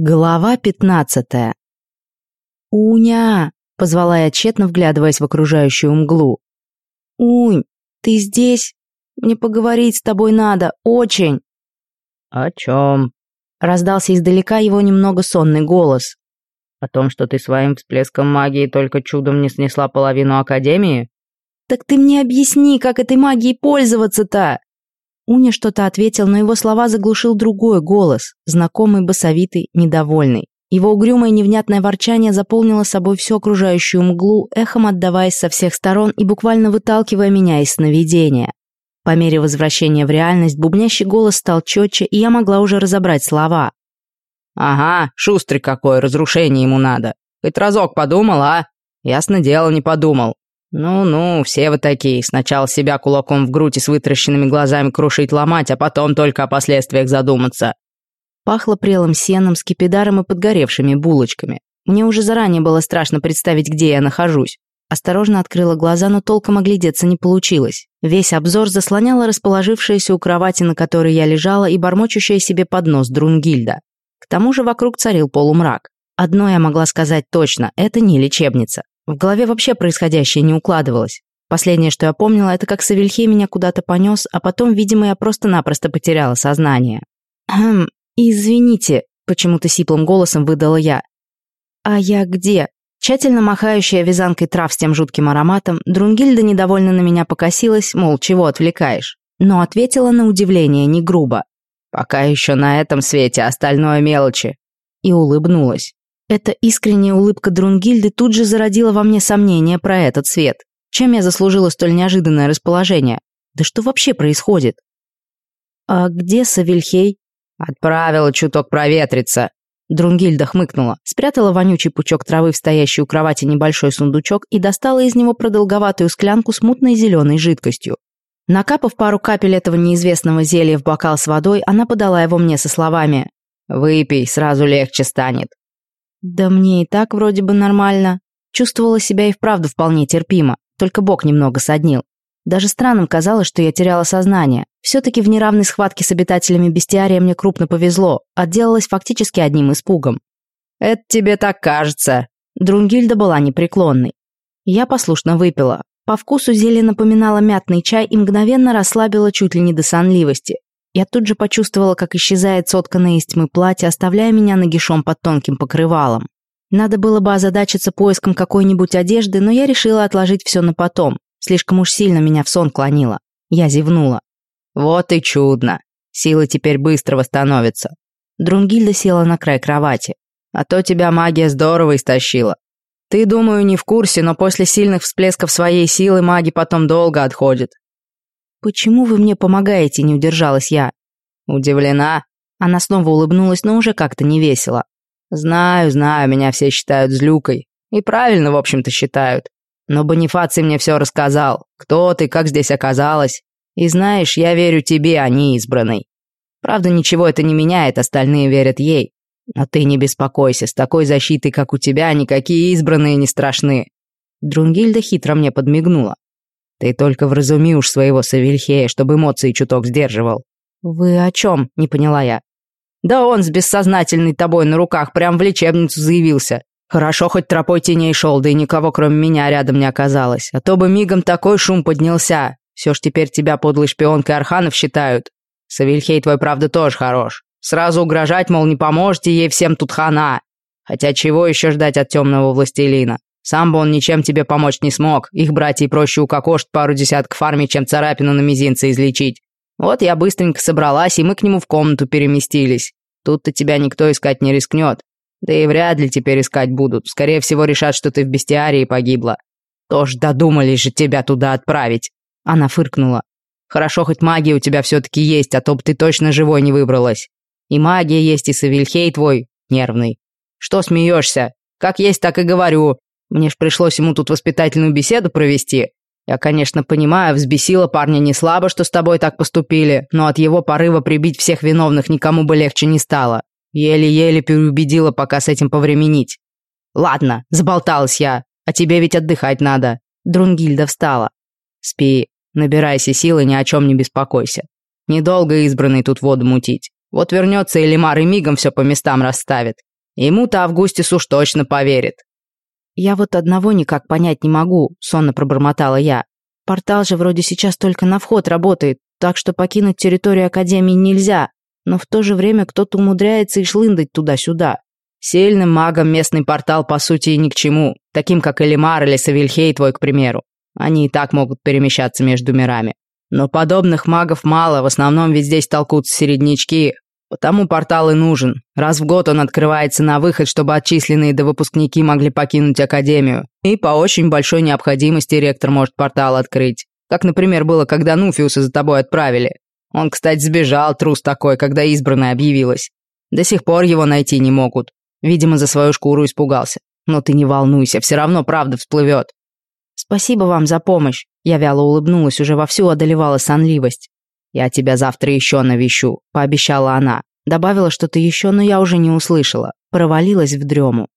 Глава пятнадцатая. «Уня!» — позвала я тщетно, вглядываясь в окружающую мглу. «Унь, ты здесь? Мне поговорить с тобой надо, очень!» «О чем?» — раздался издалека его немного сонный голос. «О том, что ты своим всплеском магии только чудом не снесла половину Академии?» «Так ты мне объясни, как этой магией пользоваться-то!» Уня что-то ответил, но его слова заглушил другой голос, знакомый, басовитый, недовольный. Его угрюмое невнятное ворчание заполнило собой всю окружающую мглу, эхом отдаваясь со всех сторон и буквально выталкивая меня из сновидения. По мере возвращения в реальность бубнящий голос стал четче, и я могла уже разобрать слова. «Ага, шустрый какой, разрушение ему надо. Хоть разок подумал, а? Ясно дело, не подумал. «Ну-ну, все вы такие. Сначала себя кулаком в грудь и с вытаращенными глазами крушить, ломать, а потом только о последствиях задуматься». Пахло прелым сеном, скипидаром и подгоревшими булочками. Мне уже заранее было страшно представить, где я нахожусь. Осторожно открыла глаза, но толком оглядеться не получилось. Весь обзор заслоняла расположившаяся у кровати, на которой я лежала, и бормочущая себе под нос Друнгильда. К тому же вокруг царил полумрак. Одно я могла сказать точно – это не лечебница. В голове вообще происходящее не укладывалось. Последнее, что я помнила, это как Савельхей меня куда-то понес, а потом, видимо, я просто-напросто потеряла сознание. «Хм, извините», — почему-то сиплым голосом выдала я. «А я где?» Тщательно махающая вязанкой трав с тем жутким ароматом, Друнгильда недовольно на меня покосилась, мол, чего отвлекаешь. Но ответила на удивление не грубо. «Пока еще на этом свете, остальное мелочи». И улыбнулась. Эта искренняя улыбка Друнгильды тут же зародила во мне сомнения про этот свет. Чем я заслужила столь неожиданное расположение? Да что вообще происходит? А где Савельхей? Отправила чуток проветриться. Друнгильда хмыкнула, спрятала вонючий пучок травы в стоящий у кровати небольшой сундучок и достала из него продолговатую склянку с мутной зеленой жидкостью. Накапав пару капель этого неизвестного зелья в бокал с водой, она подала его мне со словами «Выпей, сразу легче станет». Да мне и так вроде бы нормально. Чувствовала себя и вправду вполне терпимо, только бок немного соднил. Даже странным казалось, что я теряла сознание. Все-таки в неравной схватке с обитателями бестиария мне крупно повезло, отделалась фактически одним испугом. «Это тебе так кажется». Друнгильда была непреклонной. Я послушно выпила. По вкусу зелье напоминало мятный чай и мгновенно расслабило чуть ли не до сонливости. Я тут же почувствовала, как исчезает сотканное из тьмы платье, оставляя меня нагишом под тонким покрывалом. Надо было бы озадачиться поиском какой-нибудь одежды, но я решила отложить все на потом. Слишком уж сильно меня в сон клонило. Я зевнула. «Вот и чудно. Силы теперь быстро восстановятся». Друнгильда села на край кровати. «А то тебя магия здорово истощила. Ты, думаю, не в курсе, но после сильных всплесков своей силы маги потом долго отходят. «Почему вы мне помогаете?» – не удержалась я. «Удивлена?» Она снова улыбнулась, но уже как-то невесело. «Знаю, знаю, меня все считают злюкой. И правильно, в общем-то, считают. Но Бонифаций мне все рассказал. Кто ты, как здесь оказалась. И знаешь, я верю тебе, а не избранной. Правда, ничего это не меняет, остальные верят ей. Но ты не беспокойся, с такой защитой, как у тебя, никакие избранные не страшны». Друнгильда хитро мне подмигнула. Ты только вразуми уж своего Савельхея, чтобы эмоции чуток сдерживал». «Вы о чем?» — не поняла я. «Да он с бессознательной тобой на руках прям в лечебницу заявился. Хорошо, хоть тропой теней шел, да и никого кроме меня рядом не оказалось. А то бы мигом такой шум поднялся. Все ж теперь тебя подлой шпионкой Арханов считают. Савельхей твой, правда, тоже хорош. Сразу угрожать, мол, не поможете ей всем тут хана. Хотя чего еще ждать от темного властелина? Сам бы он ничем тебе помочь не смог. Их братья проще укокошить пару десятков армий, чем царапину на мизинце излечить. Вот я быстренько собралась, и мы к нему в комнату переместились. Тут-то тебя никто искать не рискнет. Да и вряд ли теперь искать будут. Скорее всего, решат, что ты в бестиарии погибла. Тоже додумались же тебя туда отправить. Она фыркнула. Хорошо, хоть магия у тебя все-таки есть, а то бы ты точно живой не выбралась. И магия есть, и Савельхей твой, нервный. Что смеешься? Как есть, так и говорю. Мне ж пришлось ему тут воспитательную беседу провести. Я, конечно, понимаю, взбесила парня не слабо, что с тобой так поступили, но от его порыва прибить всех виновных никому бы легче не стало. Еле-еле переубедила пока с этим повременить. Ладно, заболталась я, а тебе ведь отдыхать надо. Друнгильда встала. Спи, набирайся силы, ни о чем не беспокойся. Недолго избранный тут воду мутить. Вот вернется Элимар и мигом все по местам расставит. Ему-то Августис уж точно поверит. «Я вот одного никак понять не могу», — сонно пробормотала я. «Портал же вроде сейчас только на вход работает, так что покинуть территорию Академии нельзя, но в то же время кто-то умудряется и шлындать туда-сюда. Сильным магом местный портал по сути и ни к чему, таким как Элимар или Савельхей твой, к примеру. Они и так могут перемещаться между мирами. Но подобных магов мало, в основном ведь здесь толкутся середнячки, потому портал и нужен. Раз в год он открывается на выход, чтобы отчисленные до выпускники могли покинуть Академию. И по очень большой необходимости ректор может портал открыть. Как, например, было, когда Нуфиуса за тобой отправили. Он, кстати, сбежал, трус такой, когда избранная объявилась. До сих пор его найти не могут. Видимо, за свою шкуру испугался. Но ты не волнуйся, все равно правда всплывет. Спасибо вам за помощь. Я вяло улыбнулась, уже вовсю одолевала сонливость. Я тебя завтра еще навещу, пообещала она. Добавила что-то еще, но я уже не услышала. Провалилась в дрему.